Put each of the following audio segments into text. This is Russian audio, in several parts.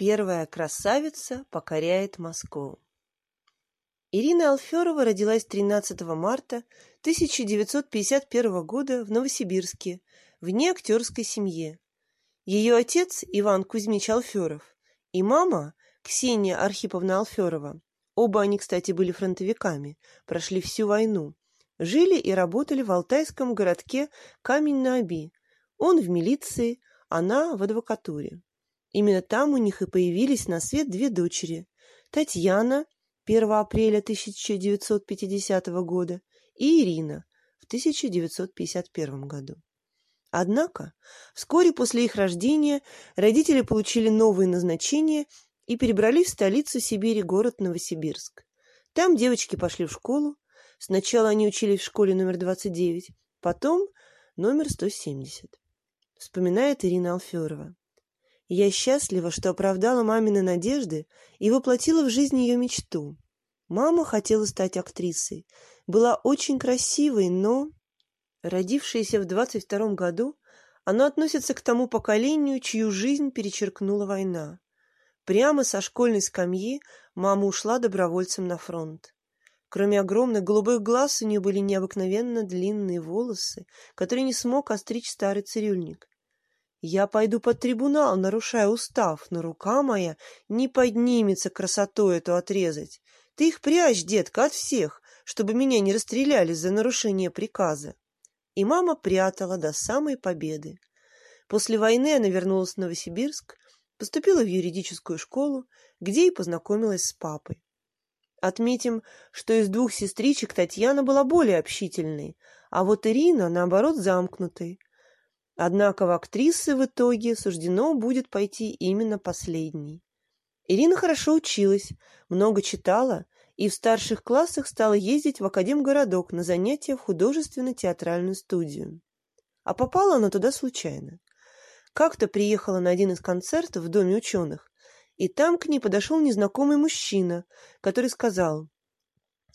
Первая красавица покоряет Москву. Ирина Алферова родилась 13 марта 1951 года в Новосибирске в неактерской семье. Ее отец Иван Кузьмич Алферов и мама Ксения Архиповна Алферова, оба они, кстати, были фронтовиками, прошли всю войну, жили и работали в алтайском городке Камень-на-Оби. Он в милиции, она в адвокатуре. Именно там у них и появились на свет две дочери – Татьяна, 1 апреля 1950 года, и Ирина в 1951 году. Однако, вскоре после их рождения родители получили новые назначения и перебрались в столицу Сибири, город Новосибирск. Там девочки пошли в школу. Сначала они учились в школе номер 29, потом номер 170. Вспоминает Ирина Алферова. Я счастлива, что оправдала мамины надежды и воплотила в жизнь ее мечту. Мама хотела стать актрисой. Была очень красивой, но... Родившаяся в 22 году, она относится к тому поколению, чью жизнь перечеркнула война. Прямо со школьной скамьи мама ушла добровольцем на фронт. Кроме огромных голубых глаз, у нее были необыкновенно длинные волосы, которые не смог остричь старый цирюльник. Я пойду под трибунал, нарушая устав, но рука моя не поднимется красоту эту отрезать. Ты их прячь, детка, от всех, чтобы меня не расстреляли за нарушение приказа. И мама прятала до самой победы. После войны она вернулась в Новосибирск, поступила в юридическую школу, где и познакомилась с папой. Отметим, что из двух сестричек Татьяна была более общительной, а вот Ирина, наоборот, замкнутой. Однако в актрисы в итоге суждено будет пойти именно последней. Ирина хорошо училась, много читала и в старших классах стала ездить в Академгородок на занятия в художественно-театральную студию. А попала она туда случайно. Как-то приехала на один из концертов в Доме ученых, и там к ней подошел незнакомый мужчина, который сказал,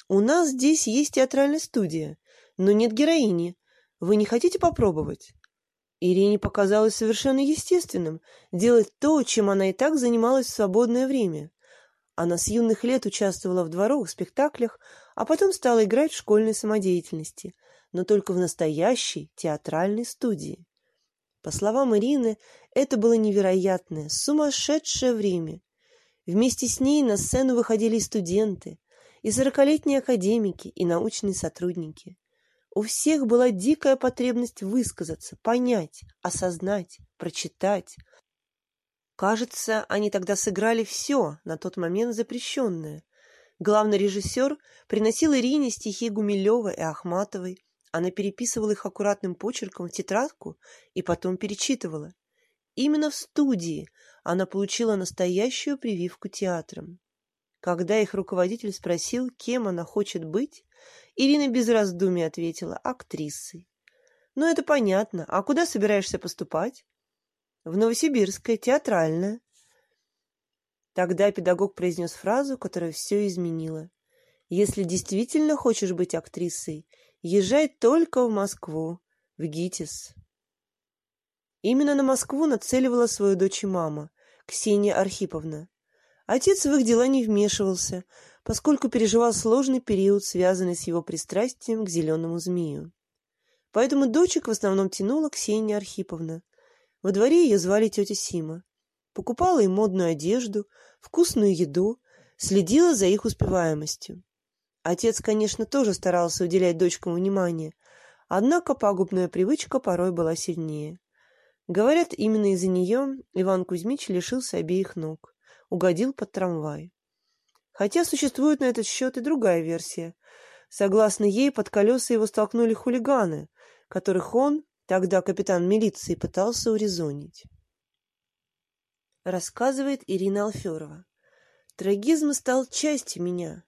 «У нас здесь есть театральная студия, но нет героини. Вы не хотите попробовать?» Ирине показалось совершенно естественным делать то, чем она и так занималась в свободное время. Она с юных лет участвовала в дворовых спектаклях, а потом стала играть в школьной самодеятельности, но только в настоящей театральной студии. По словам Ирины, это было невероятное, сумасшедшее время. Вместе с ней на сцену выходили и студенты, и сорокалетние академики, и научные сотрудники. У всех была дикая потребность высказаться, понять, осознать, прочитать. Кажется, они тогда сыграли все, на тот момент запрещенное. Главный режиссер приносил Ирине стихи Гумилева и Ахматовой, она переписывала их аккуратным почерком в тетрадку и потом перечитывала. Именно в студии она получила настоящую прививку театром. Когда их руководитель спросил, кем она хочет быть, Ирина без раздумий ответила актрисой. «Ну, это понятно. А куда собираешься поступать?» «В Новосибирское, театральное». Тогда педагог произнес фразу, которая все изменила. «Если действительно хочешь быть актрисой, езжай только в Москву, в ГИТИС». Именно на Москву нацеливала свою дочь и мама, Ксения Архиповна. Отец в их дела не вмешивался, поскольку переживал сложный период, связанный с его пристрастием к зеленому змею. Поэтому дочек в основном тянула Ксения Архиповна. Во дворе ее звали тетя Сима. Покупала им модную одежду, вкусную еду, следила за их успеваемостью. Отец, конечно, тоже старался уделять дочкам внимание, однако пагубная привычка порой была сильнее. Говорят, именно из-за нее Иван Кузьмич лишился обеих ног, угодил под трамвай. Хотя существует на этот счет и другая версия. Согласно ей, под колеса его столкнули хулиганы, которых он, тогда капитан милиции, пытался урезонить. Рассказывает Ирина Алферова. Трагизм стал частью меня.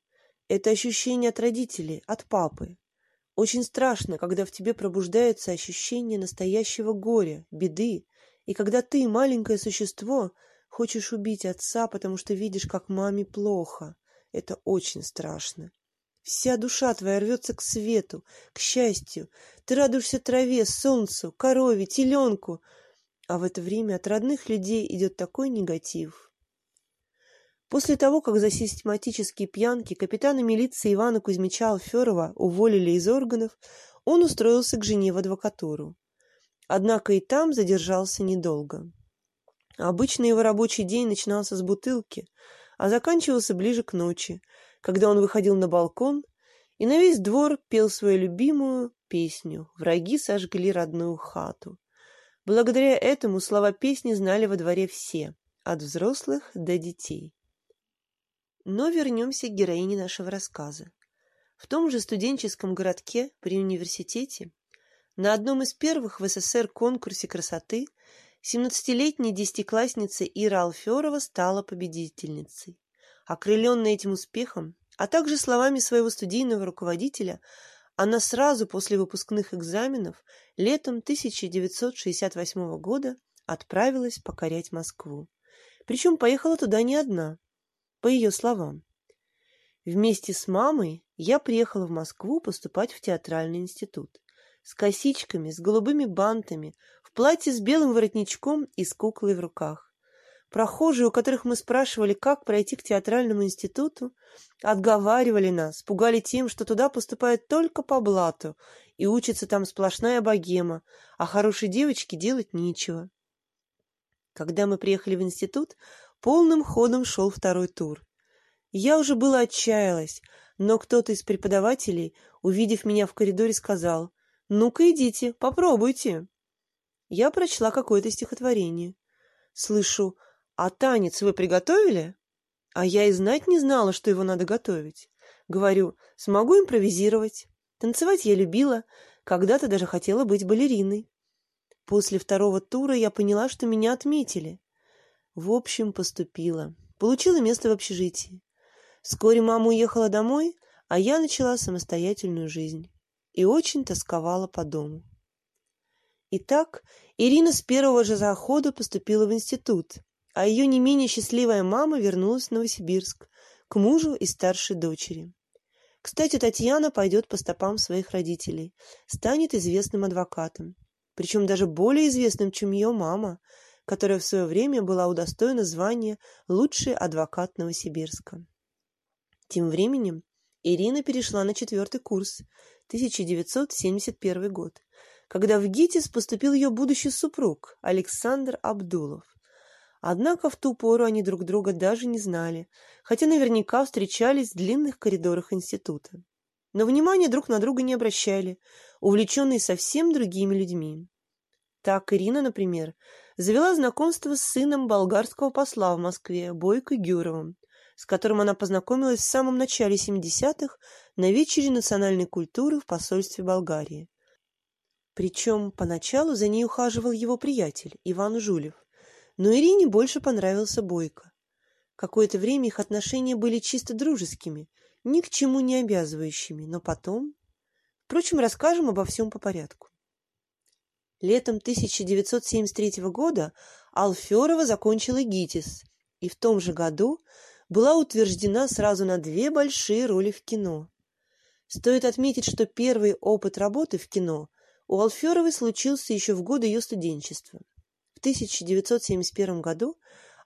Это ощущение от родителей, от папы. Очень страшно, когда в тебе пробуждается ощущение настоящего горя, беды, и когда ты, маленькое существо, Хочешь убить отца, потому что видишь, как маме плохо. Это очень страшно. Вся душа твоя рвется к свету, к счастью. Ты радуешься траве, солнцу, корове, теленку. А в это время от родных людей идет такой негатив. После того, как за систематические пьянки капитана милиции Ивана Кузьмича Алферова уволили из органов, он устроился к жене в адвокатуру. Однако и там задержался недолго. Обычно его рабочий день начинался с бутылки, а заканчивался ближе к ночи, когда он выходил на балкон и на весь двор пел свою любимую песню «Враги сожгли родную хату». Благодаря этому слова песни знали во дворе все, от взрослых до детей. Но вернемся к героине нашего рассказа. В том же студенческом городке при университете на одном из первых в СССР конкурсе красоты 17-летняя десятиклассница Ира Алферова стала победительницей. Окрыленная этим успехом, а также словами своего студийного руководителя, она сразу после выпускных экзаменов летом 1968 года отправилась покорять Москву. Причем поехала туда не одна по ее словам. Вместе с мамой я приехала в Москву поступать в театральный институт. С косичками, с голубыми бантами, платье с белым воротничком и с куклой в руках. Прохожие, у которых мы спрашивали, как пройти к театральному институту, отговаривали нас, пугали тем, что туда поступают только по блату, и учится там сплошная богема, а хорошей девочке делать нечего. Когда мы приехали в институт, полным ходом шел второй тур. Я уже было отчаялась, но кто-то из преподавателей, увидев меня в коридоре, сказал «Ну-ка идите, попробуйте». Я прочла какое-то стихотворение. Слышу «А танец вы приготовили?» А я и знать не знала, что его надо готовить. Говорю «Смогу импровизировать». Танцевать я любила, когда-то даже хотела быть балериной. После второго тура я поняла, что меня отметили. В общем, поступила. Получила место в общежитии. Вскоре мама уехала домой, а я начала самостоятельную жизнь. И очень тосковала по дому. Итак, Ирина с первого же захода поступила в институт, а ее не менее счастливая мама вернулась в Новосибирск к мужу и старшей дочери. Кстати, Татьяна пойдет по стопам своих родителей, станет известным адвокатом, причем даже более известным, чем ее мама – которая в свое время была удостоена звания «Лучший адвокат Новосибирска». Тем временем Ирина перешла на четвертый курс, 1971 год, когда в ГИТИС поступил ее будущий супруг Александр Абдулов. Однако в ту пору они друг друга даже не знали, хотя наверняка встречались в длинных коридорах института. Но внимания друг на друга не обращали, увлеченные совсем другими людьми. Так Ирина, например, завела знакомство с сыном болгарского посла в Москве Бойко Гюровым, с которым она познакомилась в самом начале 70-х на вечере национальной культуры в посольстве Болгарии. Причем поначалу за ней ухаживал его приятель Иван Жулев, но Ирине больше понравился Бойко. Какое-то время их отношения были чисто дружескими, ни к чему не обязывающими, но потом... Впрочем, расскажем обо всем по порядку. Летом 1973 года Алферова закончила ГИТИС и в том же году была утверждена сразу на две большие роли в кино. Стоит отметить, что первый опыт работы в кино у Алферовой случился еще в годы ее студенчества. В 1971 году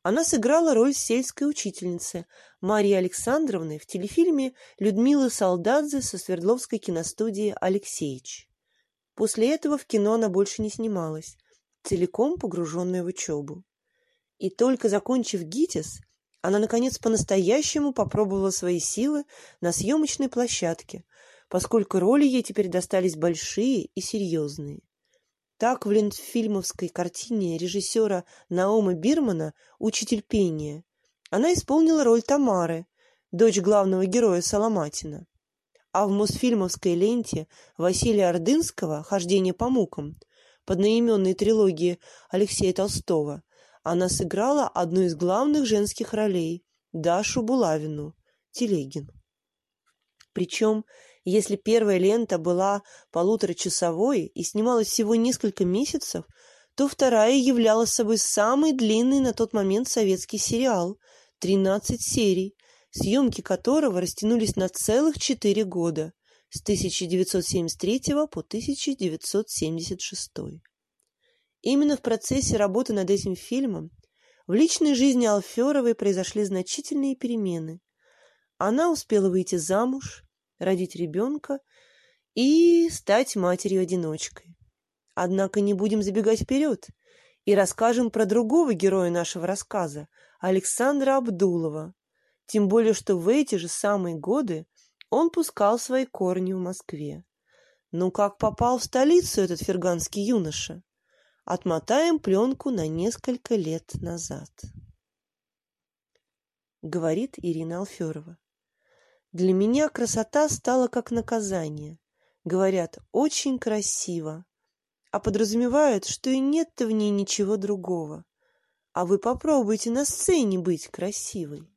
она сыграла роль сельской учительницы Марии Александровны в телефильме Людмилы Солдадзе со Свердловской киностудии «Алексеич». После этого в кино она больше не снималась, целиком погруженная в учебу. И только закончив ГИТИС, она, наконец, по-настоящему попробовала свои силы на съемочной площадке, поскольку роли ей теперь достались большие и серьезные. Так в лентфильмовской картине режиссера Наома Бирмана «Учитель пения» она исполнила роль Тамары, дочь главного героя Соломатина а в Мосфильмовской ленте Василия Ордынского «Хождение по мукам» под наименной трилогии Алексея Толстого она сыграла одну из главных женских ролей – Дашу Булавину, Телегин. Причем, если первая лента была полуторачасовой и снималась всего несколько месяцев, то вторая являла собой самый длинный на тот момент советский сериал – 13 серий, съемки которого растянулись на целых четыре года с 1973 по 1976. Именно в процессе работы над этим фильмом В личной жизни Алферовой произошли значительные перемены. Она успела выйти замуж, родить ребенка и стать матерью-одиночкой. Однако не будем забегать вперед и расскажем про другого героя нашего рассказа, Александра Абдулова, тем более что в эти же самые годы он пускал свои корни в Москве. Ну как попал в столицу этот ферганский юноша? Отмотаем пленку на несколько лет назад. Говорит Ирина Алферова. Для меня красота стала как наказание. Говорят, очень красиво, а подразумевают, что и нет в ней ничего другого. А вы попробуйте на сцене быть красивой.